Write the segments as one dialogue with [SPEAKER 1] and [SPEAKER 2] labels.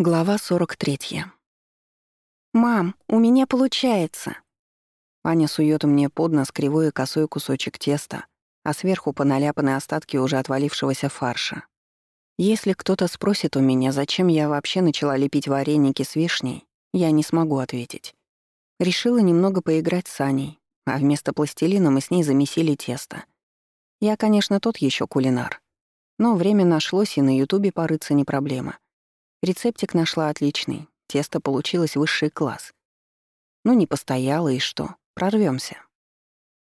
[SPEAKER 1] Глава 43. «Мам, у меня получается!» Аня сует мне под нос кривой и косой кусочек теста, а сверху поналяпаны остатки уже отвалившегося фарша. Если кто-то спросит у меня, зачем я вообще начала лепить вареники с вишней, я не смогу ответить. Решила немного поиграть с Аней, а вместо пластилина мы с ней замесили тесто. Я, конечно, тот еще кулинар. Но время нашлось, и на Ютубе порыться не проблема — Рецептик нашла отличный. Тесто получилось высший класс. Ну, не постояло и что, прорвемся.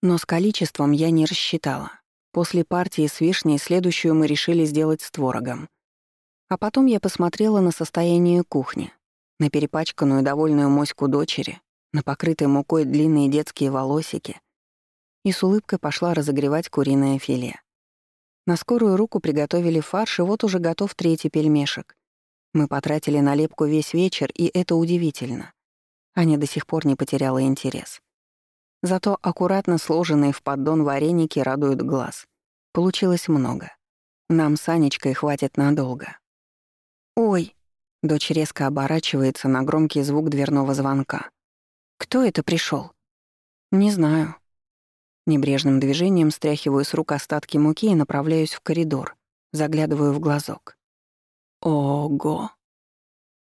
[SPEAKER 1] Но с количеством я не рассчитала. После партии с вишней следующую мы решили сделать с творогом. А потом я посмотрела на состояние кухни, на перепачканную довольную моську дочери, на покрытые мукой длинные детские волосики и с улыбкой пошла разогревать куриное филе. На скорую руку приготовили фарш, и вот уже готов третий пельмешек. Мы потратили на лепку весь вечер, и это удивительно. Аня до сих пор не потеряла интерес. Зато аккуратно сложенные в поддон вареники радуют глаз. Получилось много. Нам с Анечкой хватит надолго. «Ой!» — дочь резко оборачивается на громкий звук дверного звонка. «Кто это пришел? «Не знаю». Небрежным движением стряхиваю с рук остатки муки и направляюсь в коридор, заглядываю в глазок. Ого.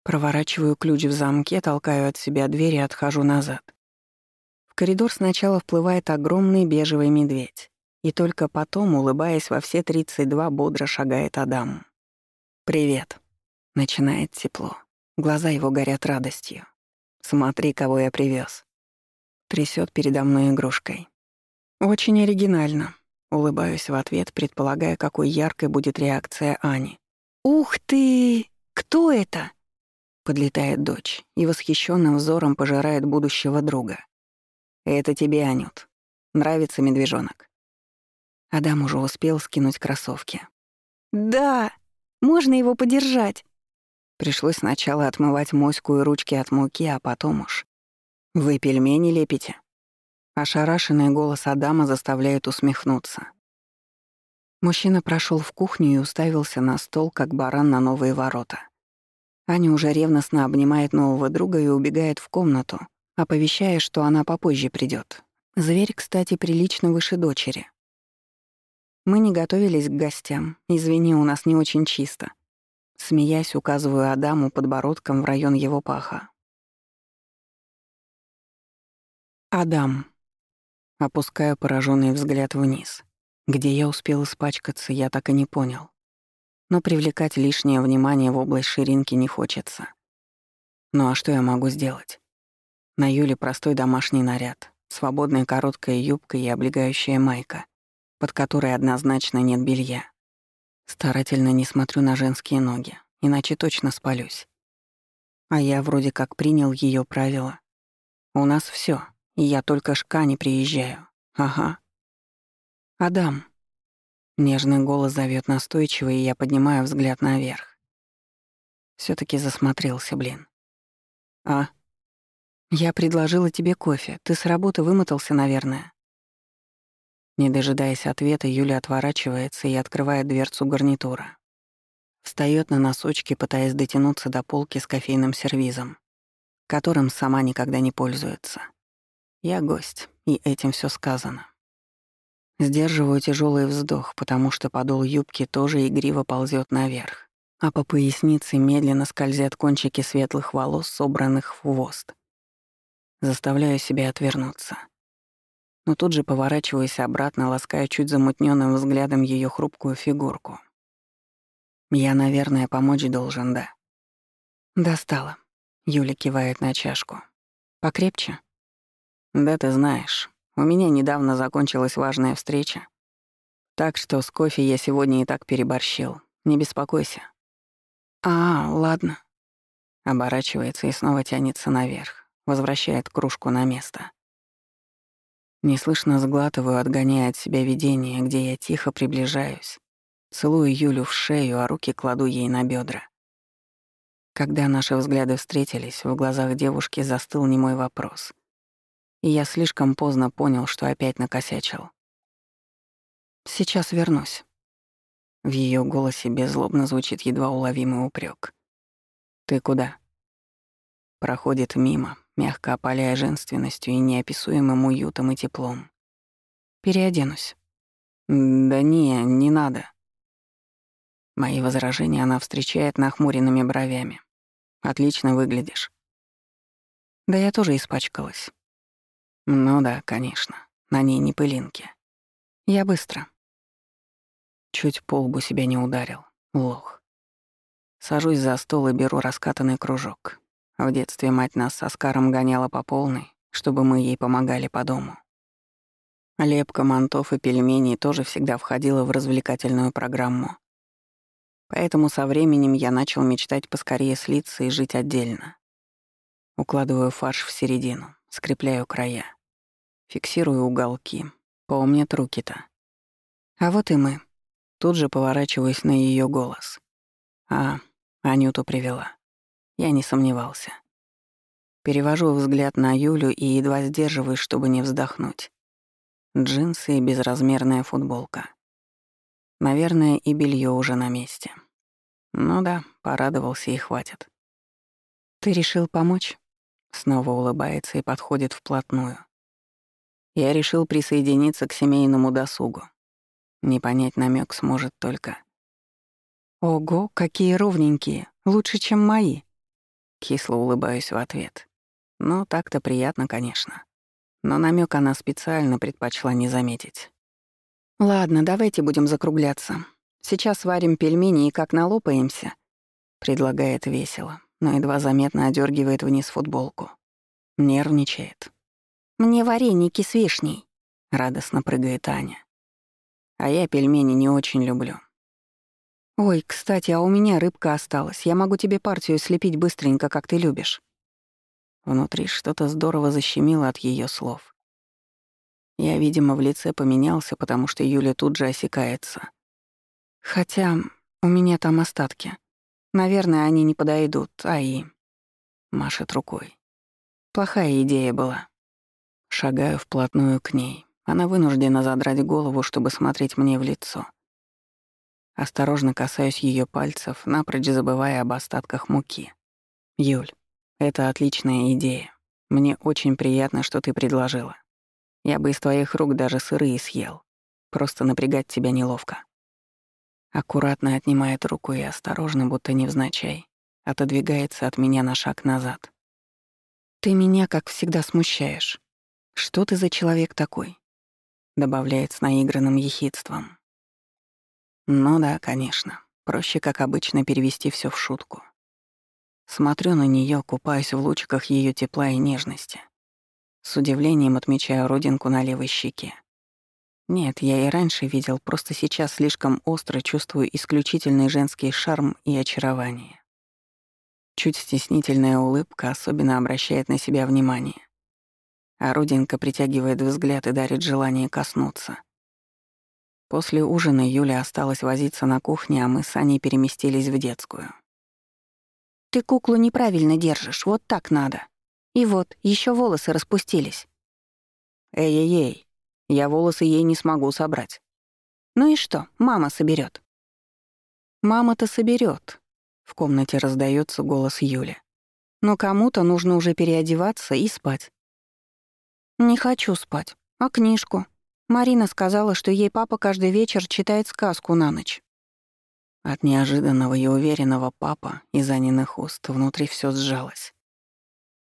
[SPEAKER 1] Проворачиваю ключ в замке, толкаю от себя дверь и отхожу назад. В коридор сначала вплывает огромный бежевый медведь, и только потом, улыбаясь во все 32, бодро шагает Адам. «Привет». Начинает тепло. Глаза его горят радостью. «Смотри, кого я привез. Трясет передо мной игрушкой. «Очень оригинально», — улыбаюсь в ответ, предполагая, какой яркой будет реакция Ани. «Ух ты! Кто это?» Подлетает дочь и восхищенным взором пожирает будущего друга. «Это тебе, Анют. Нравится медвежонок?» Адам уже успел скинуть кроссовки. «Да! Можно его подержать?» Пришлось сначала отмывать моську и ручки от муки, а потом уж. «Вы пельмени лепите?» Ошарашенный голос Адама заставляет усмехнуться. Мужчина прошел в кухню и уставился на стол, как баран на новые ворота. Аня уже ревностно обнимает нового друга и убегает в комнату, оповещая, что она попозже придет. Зверь, кстати, прилично выше дочери. Мы не готовились к гостям. Извини, у нас не очень чисто. Смеясь, указываю Адаму подбородком в район его паха. Адам. Опускаю пораженный взгляд вниз. Где я успел испачкаться, я так и не понял. Но привлекать лишнее внимание в область ширинки не хочется. Ну а что я могу сделать? На Юле простой домашний наряд, свободная короткая юбка и облегающая майка, под которой однозначно нет белья. Старательно не смотрю на женские ноги, иначе точно спалюсь. А я вроде как принял ее правила. У нас все, и я только шка не приезжаю. Ага, «Адам». Нежный голос зовет настойчиво, и я поднимаю взгляд наверх. все таки засмотрелся, блин. «А?» «Я предложила тебе кофе. Ты с работы вымотался, наверное». Не дожидаясь ответа, Юля отворачивается и открывает дверцу гарнитура. Встаёт на носочки, пытаясь дотянуться до полки с кофейным сервизом, которым сама никогда не пользуется. Я гость, и этим все сказано. Сдерживаю тяжелый вздох, потому что подол юбки тоже игриво ползет наверх, а по пояснице медленно скользят кончики светлых волос, собранных в хвост. Заставляю себя отвернуться. Но тут же поворачиваюсь обратно, лаская чуть замутненным взглядом ее хрупкую фигурку. Я, наверное, помочь должен, да. Достала. Юля кивает на чашку. Покрепче? Да ты знаешь, у меня недавно закончилась важная встреча. Так что с кофе я сегодня и так переборщил. Не беспокойся. А, ладно. Оборачивается и снова тянется наверх. Возвращает кружку на место. Неслышно сглатываю, отгоняя от себя видение, где я тихо приближаюсь. Целую Юлю в шею, а руки кладу ей на бедра. Когда наши взгляды встретились, в глазах девушки застыл немой вопрос и я слишком поздно понял, что опять накосячил. «Сейчас вернусь». В ее голосе беззлобно звучит едва уловимый упрек. «Ты куда?» Проходит мимо, мягко опаляя женственностью и неописуемым уютом и теплом. «Переоденусь». «Да не, не надо». Мои возражения она встречает нахмуренными бровями. «Отлично выглядишь». Да я тоже испачкалась. Ну да, конечно. На ней не пылинки. Я быстро. Чуть по лбу себя не ударил. Лох. Сажусь за стол и беру раскатанный кружок. В детстве мать нас с Оскаром гоняла по полной, чтобы мы ей помогали по дому. Лепка мантов и пельменей тоже всегда входила в развлекательную программу. Поэтому со временем я начал мечтать поскорее слиться и жить отдельно. Укладываю фарш в середину, скрепляю края. Фиксирую уголки. Помнят руки-то. А вот и мы. Тут же поворачиваюсь на ее голос. А, Анюту привела. Я не сомневался. Перевожу взгляд на Юлю и едва сдерживаюсь, чтобы не вздохнуть. Джинсы и безразмерная футболка. Наверное, и белье уже на месте. Ну да, порадовался и хватит. «Ты решил помочь?» Снова улыбается и подходит вплотную. Я решил присоединиться к семейному досугу. Не понять намек сможет только. «Ого, какие ровненькие! Лучше, чем мои!» Кисло улыбаюсь в ответ. Ну, так-то приятно, конечно. Но намек она специально предпочла не заметить. «Ладно, давайте будем закругляться. Сейчас варим пельмени и как налопаемся», — предлагает весело но едва заметно одергивает вниз футболку. Нервничает. «Мне вареники с вишней», — радостно прыгает Аня. А я пельмени не очень люблю. «Ой, кстати, а у меня рыбка осталась. Я могу тебе партию слепить быстренько, как ты любишь». Внутри что-то здорово защемило от ее слов. Я, видимо, в лице поменялся, потому что Юля тут же осекается. Хотя у меня там остатки. Наверное, они не подойдут, а и... Машет рукой. Плохая идея была. Шагаю вплотную к ней. Она вынуждена задрать голову, чтобы смотреть мне в лицо. Осторожно касаюсь ее пальцев, напрочь забывая об остатках муки. «Юль, это отличная идея. Мне очень приятно, что ты предложила. Я бы из твоих рук даже сырые съел. Просто напрягать тебя неловко». Аккуратно отнимает руку и осторожно, будто невзначай, отодвигается от меня на шаг назад. «Ты меня, как всегда, смущаешь. Что ты за человек такой?» Добавляет с наигранным ехидством. Ну да, конечно. Проще, как обычно, перевести все в шутку. Смотрю на нее, купаюсь в лучиках ее тепла и нежности. С удивлением отмечаю родинку на левой щеке. Нет, я и раньше видел, просто сейчас слишком остро чувствую исключительный женский шарм и очарование. Чуть стеснительная улыбка особенно обращает на себя внимание. А родинка притягивает взгляд и дарит желание коснуться. После ужина Юля осталась возиться на кухне, а мы с Аней переместились в детскую. «Ты куклу неправильно держишь, вот так надо. И вот, еще волосы распустились». «Эй-эй-эй, я волосы ей не смогу собрать. Ну и что, мама соберет. Мама-то соберет. В комнате раздается голос Юли. Но кому-то нужно уже переодеваться и спать. Не хочу спать, а книжку. Марина сказала, что ей папа каждый вечер читает сказку на ночь. От неожиданного и уверенного папа из Аниных уст внутри все сжалось.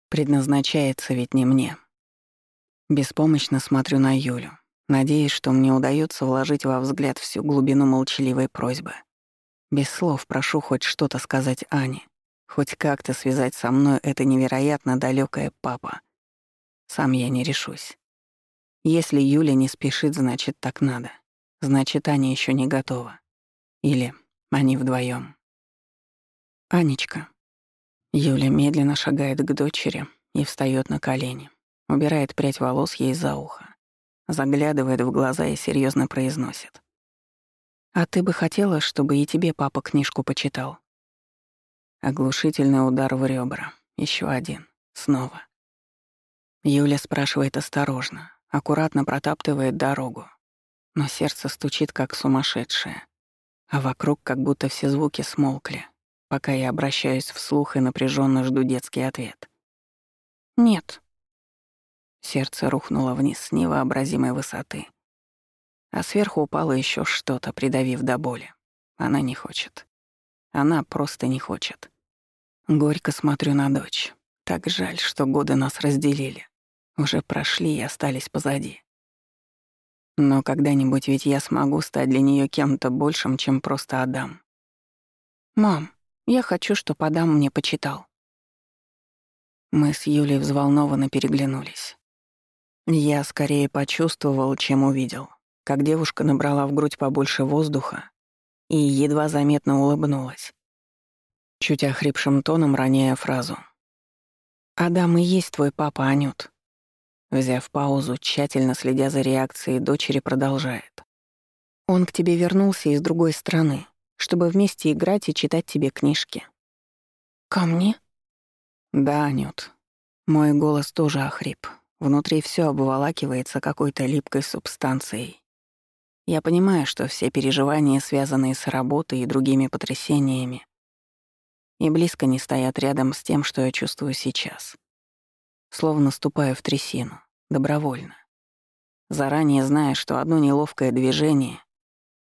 [SPEAKER 1] Предназначается ведь не мне, Беспомощно смотрю на Юлю, надеясь, что мне удается вложить во взгляд всю глубину молчаливой просьбы. Без слов прошу хоть что-то сказать Ане, хоть как-то связать со мной это невероятно далекое папа. Сам я не решусь. Если Юля не спешит, значит, так надо. Значит, Аня еще не готова. Или они вдвоем. Анечка. Юля медленно шагает к дочери и встает на колени. Убирает прядь волос ей за ухо. Заглядывает в глаза и серьезно произносит. «А ты бы хотела, чтобы и тебе папа книжку почитал?» Оглушительный удар в ребра. Еще один. Снова. Юля спрашивает осторожно, аккуратно протаптывает дорогу. Но сердце стучит, как сумасшедшее. А вокруг как будто все звуки смолкли. пока я обращаюсь вслух и напряженно жду детский ответ.
[SPEAKER 2] «Нет».
[SPEAKER 1] Сердце рухнуло вниз с невообразимой высоты. А сверху упало еще что-то, придавив до боли. Она не хочет. Она просто не хочет. Горько смотрю на дочь. Так жаль, что годы нас разделили. Уже прошли и остались позади. Но когда-нибудь ведь я смогу стать для нее кем-то большим, чем просто Адам.
[SPEAKER 2] «Мам, я хочу, чтобы Адам мне почитал».
[SPEAKER 1] Мы с Юлей взволнованно переглянулись. Я скорее почувствовал, чем увидел, как девушка набрала в грудь побольше воздуха и едва заметно улыбнулась. Чуть охрипшим тоном роняя фразу. «Адам и есть твой папа, Анют». Взяв паузу, тщательно следя за реакцией, дочери продолжает. «Он к тебе вернулся из другой страны, чтобы вместе играть и читать тебе книжки».
[SPEAKER 2] «Ко мне?»
[SPEAKER 1] «Да, Анют». Мой голос тоже охрип. Внутри все обволакивается какой-то липкой субстанцией. Я понимаю, что все переживания, связанные с работой и другими потрясениями, и близко не стоят рядом с тем, что я чувствую сейчас словно ступаю в трясину, добровольно. Заранее зная, что одно неловкое движение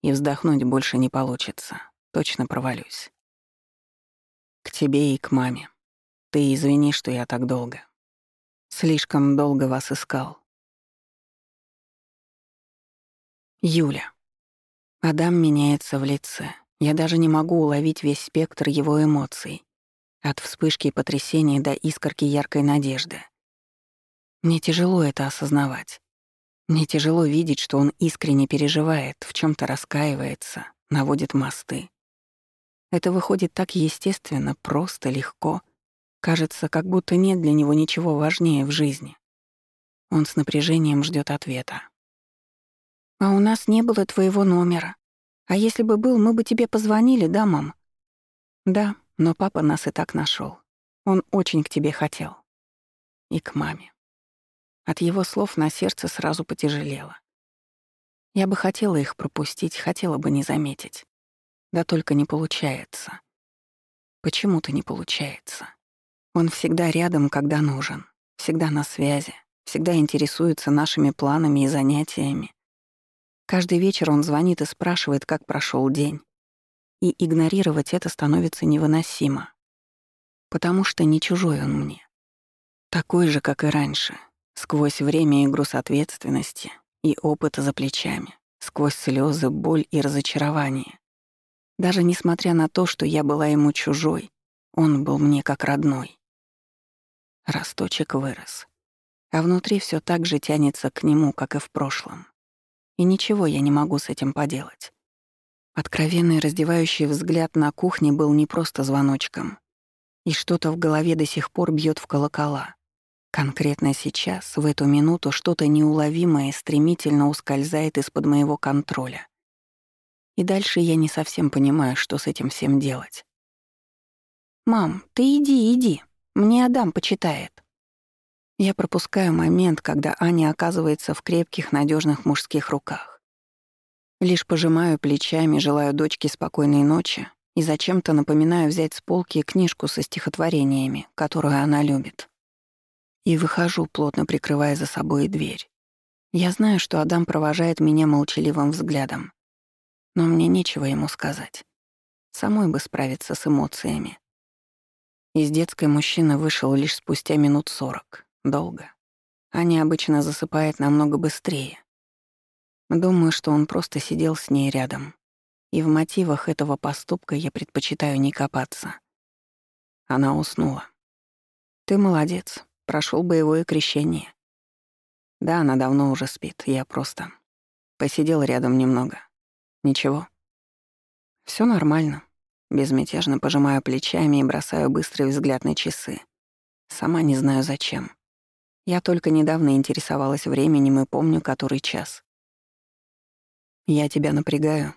[SPEAKER 1] и вздохнуть больше не получится, точно провалюсь. К тебе и к маме. Ты извини, что я так долго. Слишком долго вас искал. Юля. Адам меняется в лице. Я даже не могу уловить весь спектр его эмоций. От вспышки потрясения до искорки яркой надежды. Мне тяжело это осознавать. Мне тяжело видеть, что он искренне переживает, в чем то раскаивается, наводит мосты. Это выходит так естественно, просто, легко. Кажется, как будто нет для него ничего важнее в жизни. Он с напряжением ждет ответа.
[SPEAKER 2] «А у нас не было твоего номера. А если бы был, мы бы тебе позвонили, да, мам?»
[SPEAKER 1] «Да, но папа нас и так нашел. Он очень к тебе хотел. И к маме. От его слов на сердце сразу потяжелело. Я бы хотела их пропустить, хотела бы не заметить. Да только не получается. Почему-то не получается. Он всегда рядом, когда нужен, всегда на связи, всегда интересуется нашими планами и занятиями. Каждый вечер он звонит и спрашивает, как прошел день и игнорировать это становится невыносимо. Потому что не чужой он мне. Такой же, как и раньше, сквозь время и груз ответственности и опыт за плечами, сквозь слезы, боль и разочарование. Даже несмотря на то, что я была ему чужой, он был мне как родной. Росточек вырос, а внутри все так же тянется к нему, как и в прошлом. И ничего я не могу с этим поделать. Откровенный раздевающий взгляд на кухне был не просто звоночком. И что-то в голове до сих пор бьет в колокола. Конкретно сейчас, в эту минуту, что-то неуловимое стремительно ускользает из-под моего контроля. И дальше я не совсем понимаю, что с этим всем делать.
[SPEAKER 2] «Мам, ты иди, иди. Мне Адам почитает».
[SPEAKER 1] Я пропускаю момент, когда Аня оказывается в крепких, надежных мужских руках. Лишь пожимаю плечами, желаю дочке спокойной ночи и зачем-то напоминаю взять с полки книжку со стихотворениями, которую она любит. И выхожу, плотно прикрывая за собой дверь. Я знаю, что Адам провожает меня молчаливым взглядом. Но мне нечего ему сказать. Самой бы справиться с эмоциями. Из детской мужчина вышел лишь спустя минут сорок. Долго. Аня обычно засыпает намного быстрее. Думаю, что он просто сидел с ней рядом. И в мотивах этого поступка я предпочитаю не копаться. Она уснула. «Ты молодец, прошел боевое крещение». Да, она давно уже спит, я просто... Посидел рядом немного. Ничего. Все нормально. Безмятежно пожимаю плечами и бросаю быстрый взгляд на часы. Сама не знаю зачем. Я только недавно интересовалась временем и помню, который час. Я тебя напрягаю?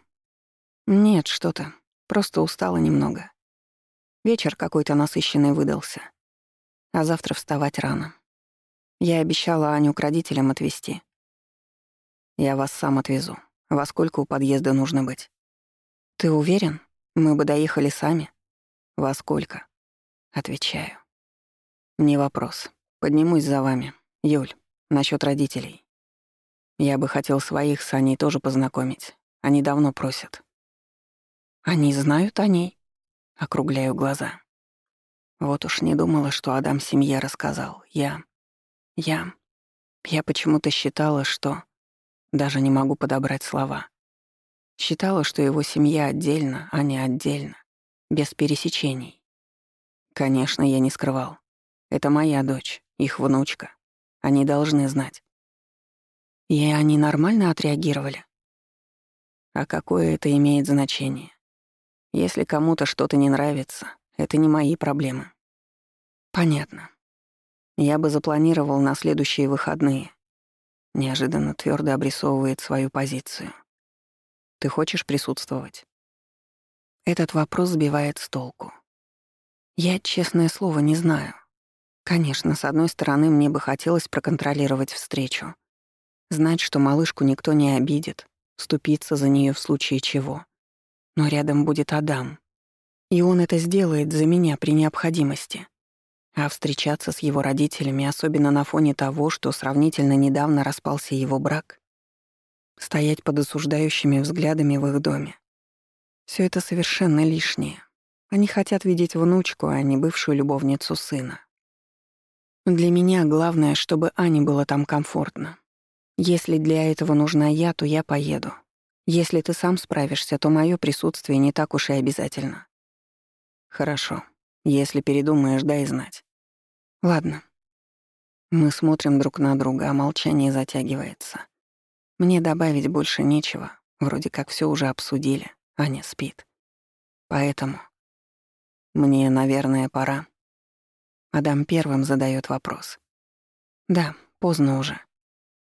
[SPEAKER 1] Нет, что-то. Просто устала немного. Вечер какой-то насыщенный выдался. А завтра вставать рано. Я обещала Аню к родителям отвезти. Я вас сам отвезу. Во сколько у подъезда нужно быть? Ты уверен? Мы бы доехали сами. Во сколько? Отвечаю. Не вопрос. Поднимусь за вами. Юль, насчет родителей. Я бы хотел своих с Аней тоже познакомить. Они давно просят.
[SPEAKER 2] Они знают о ней?
[SPEAKER 1] Округляю глаза. Вот уж не думала, что Адам семье рассказал. Я... Я... Я почему-то считала, что... Даже не могу подобрать слова. Считала, что его семья отдельно, а не отдельно. Без пересечений. Конечно, я не скрывал. Это моя дочь, их внучка. Они должны знать.
[SPEAKER 2] И они нормально отреагировали?
[SPEAKER 1] А какое это имеет значение? Если кому-то что-то не нравится, это не мои проблемы.
[SPEAKER 2] Понятно.
[SPEAKER 1] Я бы запланировал на следующие выходные. Неожиданно твердо обрисовывает свою позицию. Ты хочешь присутствовать?
[SPEAKER 2] Этот вопрос сбивает с толку. Я, честное слово, не знаю. Конечно, с одной стороны, мне бы хотелось проконтролировать встречу. Знать, что малышку никто не обидит, вступиться за нее в случае чего. Но рядом будет Адам. И он это сделает за меня при необходимости. А встречаться с его родителями, особенно на фоне того, что сравнительно недавно распался его брак, стоять под осуждающими взглядами в их доме. Все это совершенно лишнее. Они хотят видеть внучку, а не бывшую любовницу сына. Для меня главное, чтобы Ане было там комфортно. Если для этого нужна я, то я поеду. Если ты сам справишься, то мое присутствие не так уж и обязательно.
[SPEAKER 1] Хорошо. Если передумаешь, дай знать.
[SPEAKER 2] Ладно.
[SPEAKER 1] Мы смотрим друг на друга, а молчание затягивается. Мне добавить больше нечего. Вроде как все уже обсудили. Аня спит. Поэтому... Мне, наверное, пора. Адам первым задает вопрос.
[SPEAKER 2] Да, поздно уже.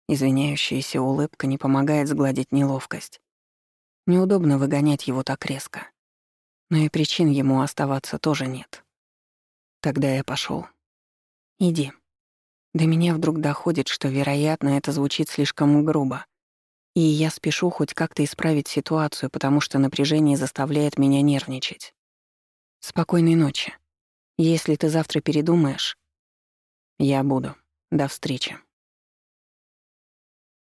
[SPEAKER 1] Извиняющаяся улыбка не помогает сгладить неловкость. Неудобно выгонять его так резко. Но и причин ему оставаться тоже нет. Тогда я пошел.
[SPEAKER 2] Иди. До меня вдруг доходит, что, вероятно, это звучит слишком грубо. И я спешу хоть как-то исправить ситуацию, потому что напряжение заставляет меня нервничать. Спокойной ночи. Если ты завтра передумаешь...
[SPEAKER 1] Я буду. До встречи.